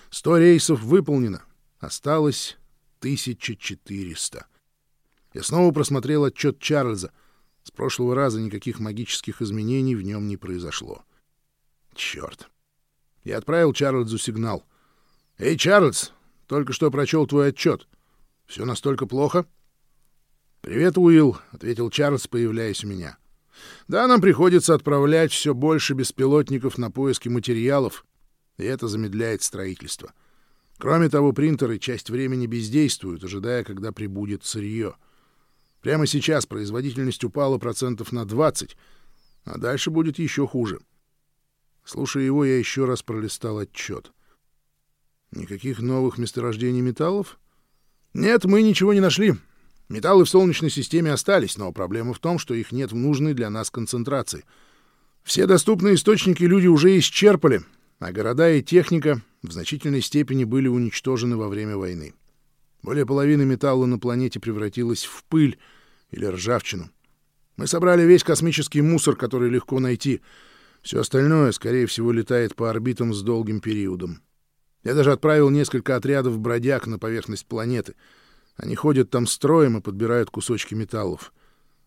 Speaker 1: Сто рейсов выполнено, осталось 1400. Я снова просмотрел отчет Чарльза. С прошлого раза никаких магических изменений в нем не произошло. Черт. Я отправил Чарльзу сигнал. «Эй, Чарльз, только что прочел твой отчет. Все настолько плохо?» «Привет, Уилл», — ответил Чарльз, появляясь у меня. «Да, нам приходится отправлять все больше беспилотников на поиски материалов, и это замедляет строительство. Кроме того, принтеры часть времени бездействуют, ожидая, когда прибудет сырье. Прямо сейчас производительность упала процентов на 20, а дальше будет еще хуже. Слушая его, я еще раз пролистал отчет. Никаких новых месторождений металлов? Нет, мы ничего не нашли. Металлы в Солнечной системе остались, но проблема в том, что их нет в нужной для нас концентрации. Все доступные источники люди уже исчерпали, а города и техника в значительной степени были уничтожены во время войны. Более половины металла на планете превратилась в пыль или ржавчину. Мы собрали весь космический мусор, который легко найти. Все остальное, скорее всего, летает по орбитам с долгим периодом. Я даже отправил несколько отрядов бродяг на поверхность планеты. Они ходят там строем и подбирают кусочки металлов.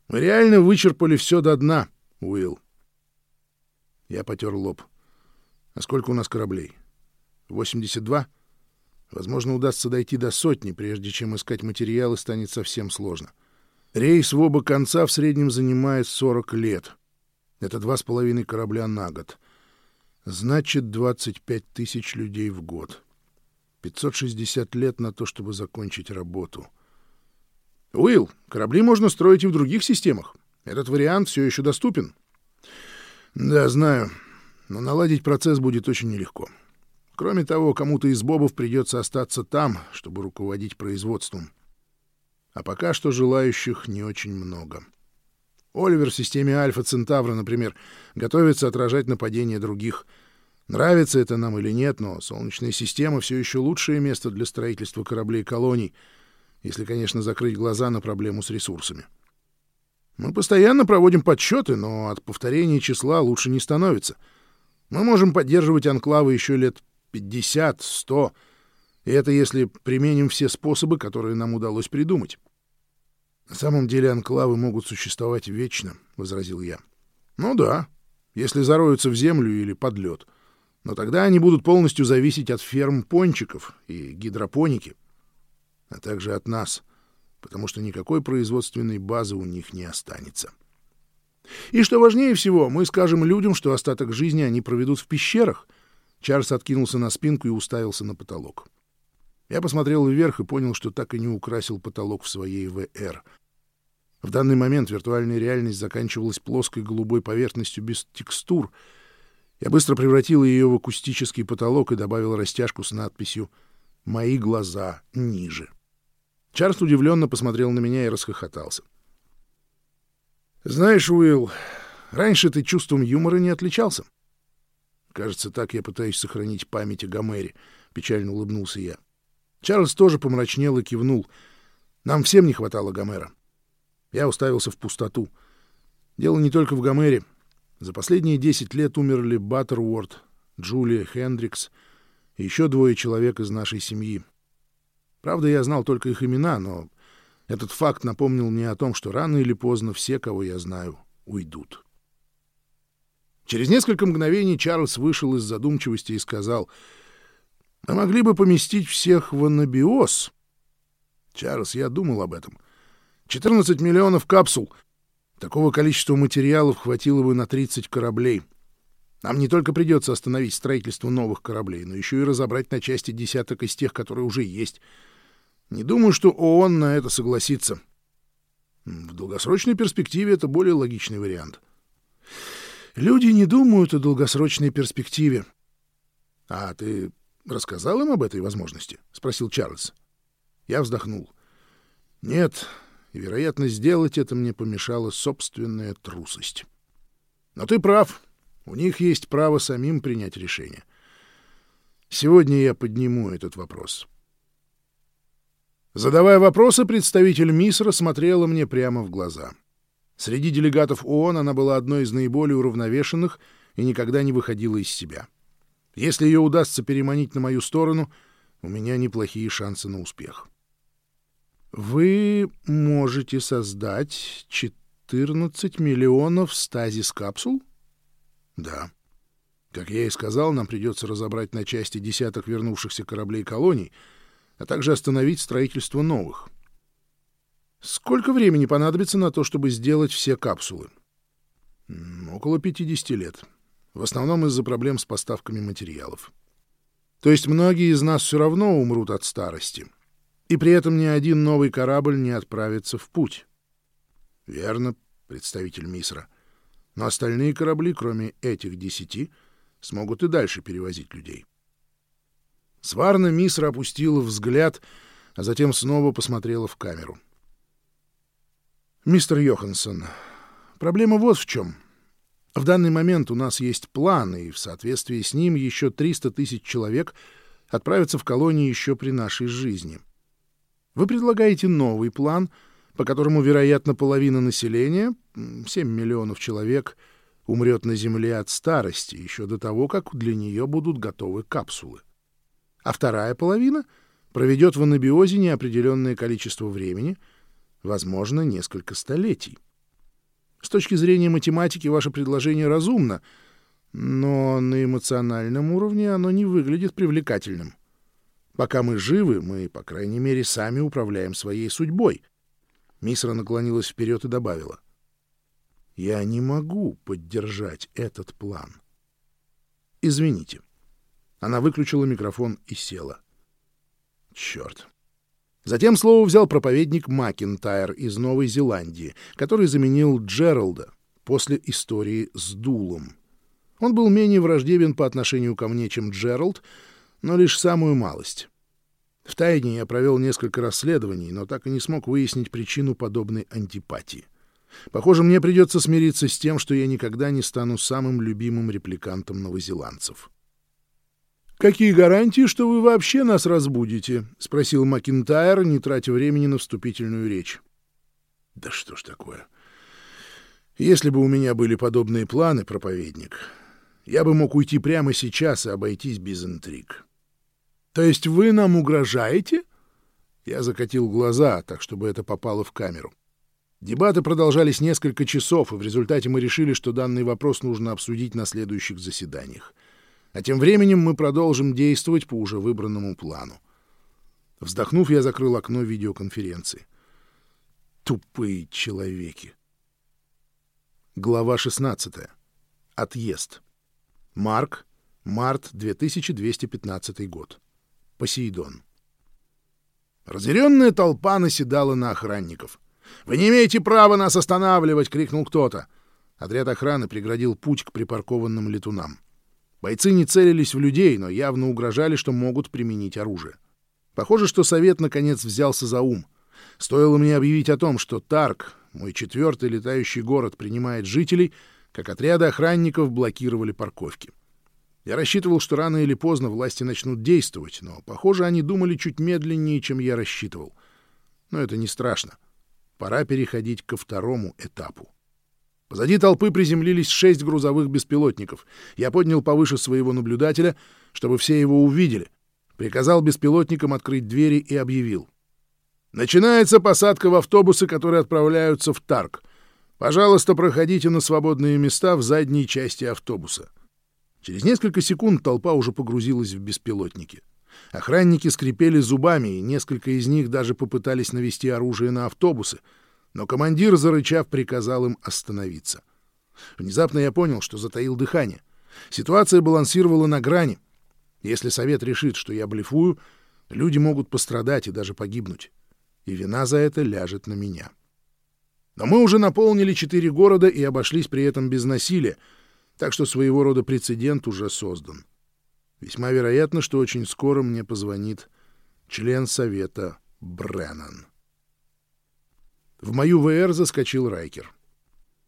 Speaker 1: Мы реально вычерпали все до дна, Уилл. Я потер лоб. А сколько у нас кораблей? 82? Возможно, удастся дойти до сотни, прежде чем искать материалы станет совсем сложно. Рейс в оба конца в среднем занимает 40 лет. Это два с половиной корабля на год. Значит, 25 тысяч людей в год. 560 лет на то, чтобы закончить работу. Уилл, корабли можно строить и в других системах. Этот вариант все еще доступен. Да, знаю но наладить процесс будет очень нелегко. Кроме того, кому-то из бобов придется остаться там, чтобы руководить производством. А пока что желающих не очень много. Оливер в системе Альфа Центавра, например, готовится отражать нападения других. Нравится это нам или нет, но Солнечная система все еще лучшее место для строительства кораблей-колоний, если, конечно, закрыть глаза на проблему с ресурсами. Мы постоянно проводим подсчеты, но от повторения числа лучше не становится — мы можем поддерживать анклавы еще лет 50-100, и это если применим все способы, которые нам удалось придумать. — На самом деле анклавы могут существовать вечно, — возразил я. — Ну да, если зароются в землю или под лед. Но тогда они будут полностью зависеть от ферм пончиков и гидропоники, а также от нас, потому что никакой производственной базы у них не останется. — и что важнее всего, мы скажем людям, что остаток жизни они проведут в пещерах. Чарльз откинулся на спинку и уставился на потолок. Я посмотрел вверх и понял, что так и не украсил потолок в своей ВР. В данный момент виртуальная реальность заканчивалась плоской голубой поверхностью без текстур. Я быстро превратил ее в акустический потолок и добавил растяжку с надписью «Мои глаза ниже». Чарльз удивленно посмотрел на меня и расхохотался. — знаешь, Уилл, раньше ты чувством юмора не отличался. Кажется, так я пытаюсь сохранить память о Гомере, печально улыбнулся я. Чарльз тоже помрачнел и кивнул. Нам всем не хватало Гомера. Я уставился в пустоту. Дело не только в Гомере. За последние десять лет умерли Баттерворд, Джулия Хендрикс и еще двое человек из нашей семьи. Правда, я знал только их имена, но этот факт напомнил мне о том, что рано или поздно все, кого я знаю, уйдут. Через несколько мгновений Чарльз вышел из задумчивости и сказал, «Мы могли бы поместить всех в анабиоз». «Чарльз, я думал об этом. 14 миллионов капсул. Такого количества материалов хватило бы на 30 кораблей. Нам не только придется остановить строительство новых кораблей, но еще и разобрать на части десяток из тех, которые уже есть». Не думаю, что ООН на это согласится. В долгосрочной перспективе это более логичный вариант. Люди не думают о долгосрочной перспективе. — А ты рассказал им об этой возможности? — спросил Чарльз. Я вздохнул. — Нет, и, вероятно, сделать это мне помешала собственная трусость. Но ты прав. У них есть право самим принять решение. Сегодня я подниму этот вопрос. — Задавая вопросы, представитель МИСРа смотрела мне прямо в глаза. Среди делегатов ООН она была одной из наиболее уравновешенных и никогда не выходила из себя. Если ее удастся переманить на мою сторону, у меня неплохие шансы на успех. «Вы можете создать 14 миллионов стазис-капсул? Да. Как я и сказал, нам придется разобрать на части десяток вернувшихся кораблей колоний, а также остановить строительство новых. Сколько времени понадобится на то, чтобы сделать все капсулы? Около 50 лет. В основном из-за проблем с поставками материалов. То есть многие из нас все равно умрут от старости. И при этом ни один новый корабль не отправится в путь. Верно, представитель Мисра. Но остальные корабли, кроме этих десяти, смогут и дальше перевозить людей. Сварна Мисра опустила взгляд, а затем снова посмотрела в камеру. «Мистер Йоханссон, проблема вот в чем. В данный момент у нас есть план, и в соответствии с ним еще 300 тысяч человек отправятся в колонии еще при нашей жизни. Вы предлагаете новый план, по которому, вероятно, половина населения, 7 миллионов человек, умрет на Земле от старости еще до того, как для нее будут готовы капсулы. А вторая половина проведет в анабиозе неопределенное количество времени, возможно, несколько столетий. С точки зрения математики ваше предложение разумно, но на эмоциональном уровне оно не выглядит привлекательным. Пока мы живы, мы, по крайней мере, сами управляем своей судьбой. Мисра наклонилась вперед и добавила. Я не могу поддержать этот план. Извините. Она выключила микрофон и села. Черт. Затем слово взял проповедник Макинтайр из Новой Зеландии, который заменил Джералда после истории с Дулом. Он был менее враждебен по отношению ко мне, чем Джеральд, но лишь самую малость. В тайне я провел несколько расследований, но так и не смог выяснить причину подобной антипатии. Похоже, мне придется смириться с тем, что я никогда не стану самым любимым репликантом новозеландцев. «Какие гарантии, что вы вообще нас разбудите?» — спросил Макинтайр, не тратя времени на вступительную речь. «Да что ж такое? Если бы у меня были подобные планы, проповедник, я бы мог уйти прямо сейчас и обойтись без интриг». То есть вы нам угрожаете? Я закатил глаза, так чтобы это попало в камеру. Дебаты продолжались несколько часов, и в результате мы решили, что данный вопрос нужно обсудить на следующих заседаниях. А тем временем мы продолжим действовать по уже выбранному плану. Вздохнув, я закрыл окно видеоконференции. Тупые человеки. Глава 16. Отъезд. Марк. Март 2215 год. Посейдон. Разъяренная толпа наседала на охранников. «Вы не имеете права нас останавливать!» — крикнул кто-то. Отряд охраны преградил путь к припаркованным летунам. Бойцы не целились в людей, но явно угрожали, что могут применить оружие. Похоже, что совет наконец взялся за ум. Стоило мне объявить о том, что Тарк, мой четвертый летающий город, принимает жителей, как отряды охранников блокировали парковки. Я рассчитывал, что рано или поздно власти начнут действовать, но, похоже, они думали чуть медленнее, чем я рассчитывал. Но это не страшно. Пора переходить ко второму этапу. Позади толпы приземлились шесть грузовых беспилотников. Я поднял повыше своего наблюдателя, чтобы все его увидели. Приказал беспилотникам открыть двери и объявил. «Начинается посадка в автобусы, которые отправляются в Тарк. Пожалуйста, проходите на свободные места в задней части автобуса». Через несколько секунд толпа уже погрузилась в беспилотники. Охранники скрипели зубами, и несколько из них даже попытались навести оружие на автобусы, но командир, зарычав, приказал им остановиться. Внезапно я понял, что затаил дыхание. Ситуация балансировала на грани. Если совет решит, что я блефую, люди могут пострадать и даже погибнуть. И вина за это ляжет на меня. Но мы уже наполнили четыре города и обошлись при этом без насилия, так что своего рода прецедент уже создан. Весьма вероятно, что очень скоро мне позвонит член совета Бреннан. В мою ВР заскочил Райкер.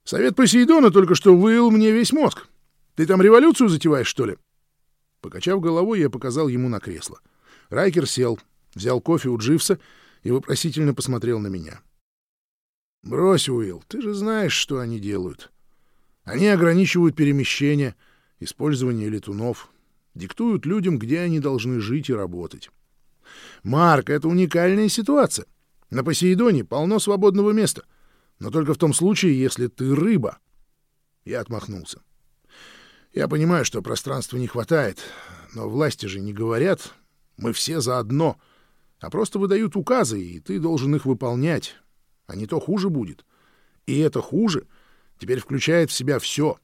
Speaker 1: «Совет Посейдона только что выил мне весь мозг. Ты там революцию затеваешь, что ли?» Покачав головой, я показал ему на кресло. Райкер сел, взял кофе у Дживса и вопросительно посмотрел на меня. «Брось, Уилл, ты же знаешь, что они делают. Они ограничивают перемещение, использование летунов, диктуют людям, где они должны жить и работать. Марк, это уникальная ситуация. На Посейдоне полно свободного места, но только в том случае, если ты рыба. Я отмахнулся. Я понимаю, что пространства не хватает, но власти же не говорят «мы все заодно», а просто выдают указы, и ты должен их выполнять, а не то хуже будет. И это хуже теперь включает в себя все,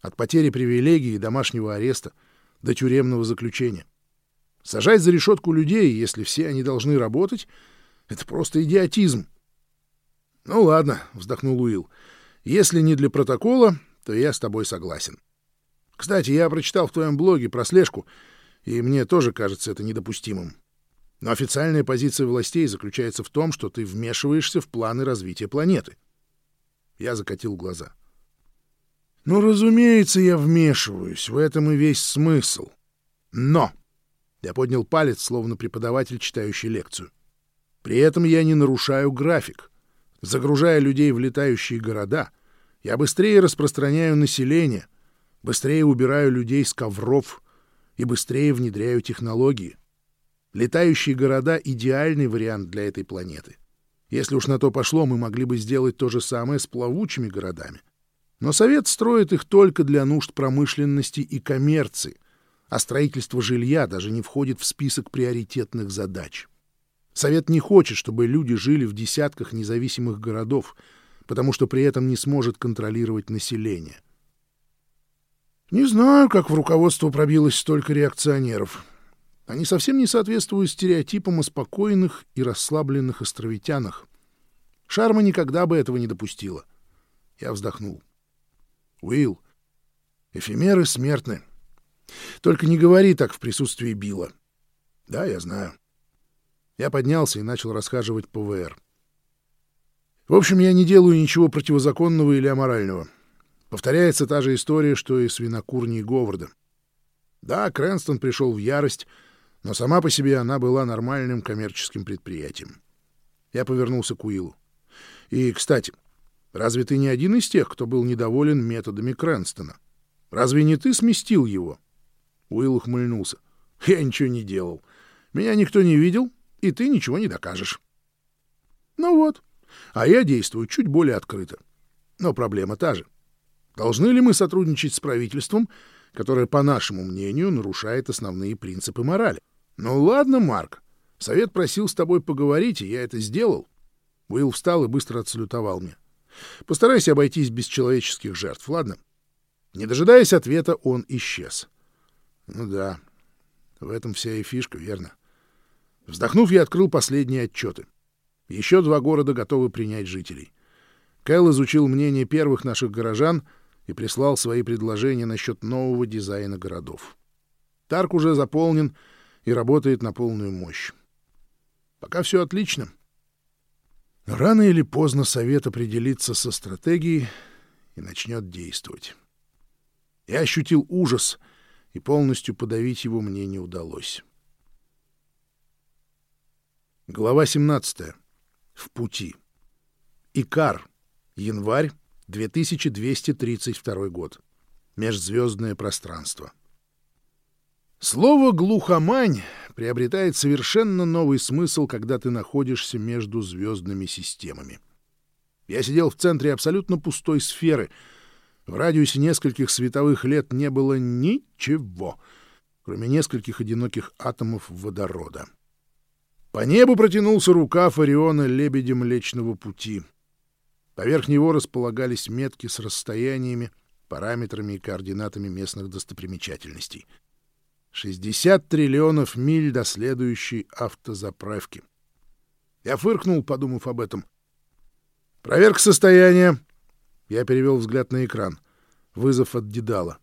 Speaker 1: от потери привилегий и домашнего ареста до тюремного заключения. Сажать за решетку людей, если все они должны работать, это просто идиотизм. — Ну ладно, — вздохнул Уилл, — если не для протокола, то я с тобой согласен. Кстати, я прочитал в твоем блоге про слежку, и мне тоже кажется это недопустимым. Но официальная позиция властей заключается в том, что ты вмешиваешься в планы развития планеты. Я закатил глаза. Ну, разумеется, я вмешиваюсь, в этом и весь смысл. Но я поднял палец, словно преподаватель, читающий лекцию. При этом я не нарушаю график. Загружая людей в летающие города, я быстрее распространяю население, быстрее убираю людей с ковров и быстрее внедряю технологии. Летающие города — идеальный вариант для этой планеты. Если уж на то пошло, мы могли бы сделать то же самое с плавучими городами. Но Совет строит их только для нужд промышленности и коммерции, а строительство жилья даже не входит в список приоритетных задач. Совет не хочет, чтобы люди жили в десятках независимых городов, потому что при этом не сможет контролировать население. Не знаю, как в руководство пробилось столько реакционеров. Они совсем не соответствуют стереотипам о спокойных и расслабленных островитянах. Шарма никогда бы этого не допустила. Я вздохнул. Уилл, эфемеры смертны. Только не говори так в присутствии Билла. Да, я знаю. Я поднялся и начал расхаживать по ВР. В общем, я не делаю ничего противозаконного или аморального. Повторяется та же история, что и с винокурней Говарда. Да, Крэнстон пришел в ярость, но сама по себе она была нормальным коммерческим предприятием. Я повернулся к Уиллу. И, кстати, разве ты не один из тех, кто был недоволен методами Крэнстона? Разве не ты сместил его? Уилл ухмыльнулся. Я ничего не делал. Меня никто не видел, и ты ничего не докажешь. Ну вот. А я действую чуть более открыто. Но проблема та же. Должны ли мы сотрудничать с правительством, которое, по нашему мнению, нарушает основные принципы морали? Ну ладно, Марк. Совет просил с тобой поговорить, и я это сделал. Уилл встал и быстро отсалютовал мне. Постарайся обойтись без человеческих жертв, ладно? Не дожидаясь ответа, он исчез. Ну да, в этом вся и фишка, верно? Вздохнув, я открыл последние отчеты. Еще два города готовы принять жителей. Кэл изучил мнение первых наших горожан и прислал свои предложения насчет нового дизайна городов. Тарк уже заполнен и работает на полную мощь. Пока все отлично. Рано или поздно совет определится со стратегией и начнет действовать. Я ощутил ужас, и полностью подавить его мне не удалось. Глава 17. В пути. Икар. Январь 2232 год. Межзвездное пространство. Слово «глухомань» приобретает совершенно новый смысл, когда ты находишься между звездными системами. Я сидел в центре абсолютно пустой сферы. В радиусе нескольких световых лет не было ничего, кроме нескольких одиноких атомов водорода. По небу протянулся рукав Ориона лебедя Млечного Пути. Поверх него располагались метки с расстояниями, параметрами и координатами местных достопримечательностей. 60 триллионов миль до следующей автозаправки. Я фыркнул, подумав об этом. «Проверка состояния!» Я перевел взгляд на экран. Вызов от Дедала.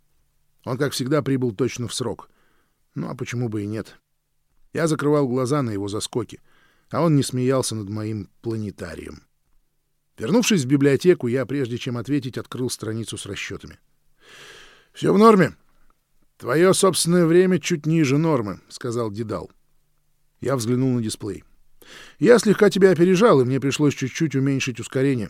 Speaker 1: Он, как всегда, прибыл точно в срок. Ну, а почему бы и нет? Я закрывал глаза на его заскоки, а он не смеялся над моим планетарием. Вернувшись в библиотеку, я, прежде чем ответить, открыл страницу с расчетами. «Все в норме. Твое собственное время чуть ниже нормы», — сказал Дедал. Я взглянул на дисплей. «Я слегка тебя опережал, и мне пришлось чуть-чуть уменьшить ускорение».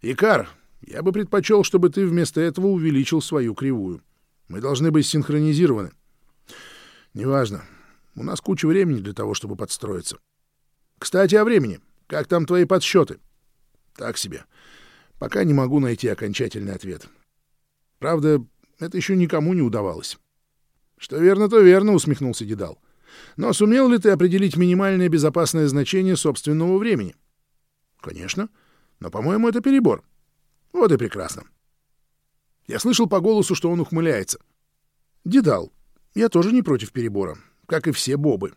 Speaker 1: «Икар, я бы предпочел, чтобы ты вместо этого увеличил свою кривую. Мы должны быть синхронизированы». «Неважно. У нас куча времени для того, чтобы подстроиться. Кстати, о времени. Как там твои подсчеты? Так себе. Пока не могу найти окончательный ответ. Правда, это еще никому не удавалось. Что верно, то верно, усмехнулся Дедал. Но сумел ли ты определить минимальное безопасное значение собственного времени? Конечно. Но, по-моему, это перебор. Вот и прекрасно. Я слышал по голосу, что он ухмыляется. Дедал, я тоже не против перебора, как и все бобы.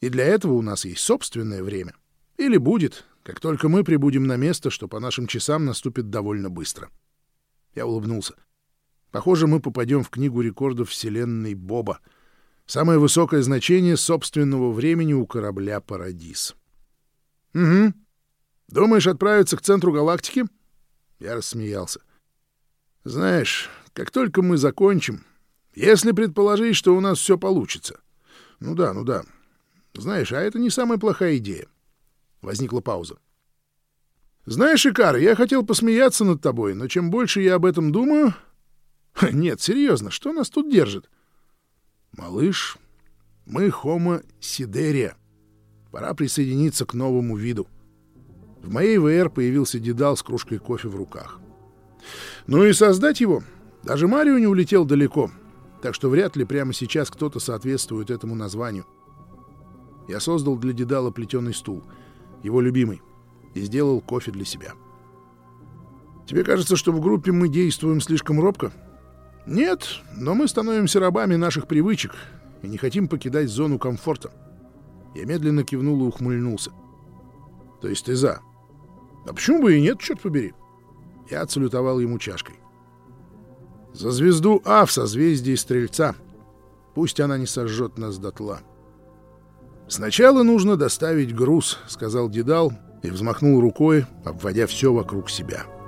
Speaker 1: И для этого у нас есть собственное время. Или будет, как только мы прибудем на место, что по нашим часам наступит довольно быстро. Я улыбнулся. Похоже, мы попадем в книгу рекордов Вселенной Боба. Самое высокое значение собственного времени у корабля «Парадис». «Угу. Думаешь отправиться к центру галактики?» Я рассмеялся. «Знаешь, как только мы закончим, если предположить, что у нас все получится. Ну да, ну да. Знаешь, а это не самая плохая идея. Возникла пауза. Знаешь, Икар, я хотел посмеяться над тобой, но чем больше я об этом думаю... Нет, серьезно, что нас тут держит? Малыш, мы хомо сидерия. Пора присоединиться к новому виду. В моей ВР появился Дедал с кружкой кофе в руках. Ну и создать его. Даже Марио не улетел далеко, так что вряд ли прямо сейчас кто-то соответствует этому названию. Я создал для Дедала плетеный стул, его любимый, и сделал кофе для себя. Тебе кажется, что в группе мы действуем слишком робко? Нет, но мы становимся рабами наших привычек и не хотим покидать зону комфорта. Я медленно кивнул и ухмыльнулся. То есть ты за? А почему бы и нет, черт побери? Я отсалютовал ему чашкой. За звезду А в созвездии Стрельца. Пусть она не сожжет нас дотла. «Сначала нужно доставить груз», — сказал Дедал и взмахнул рукой, обводя все вокруг себя. —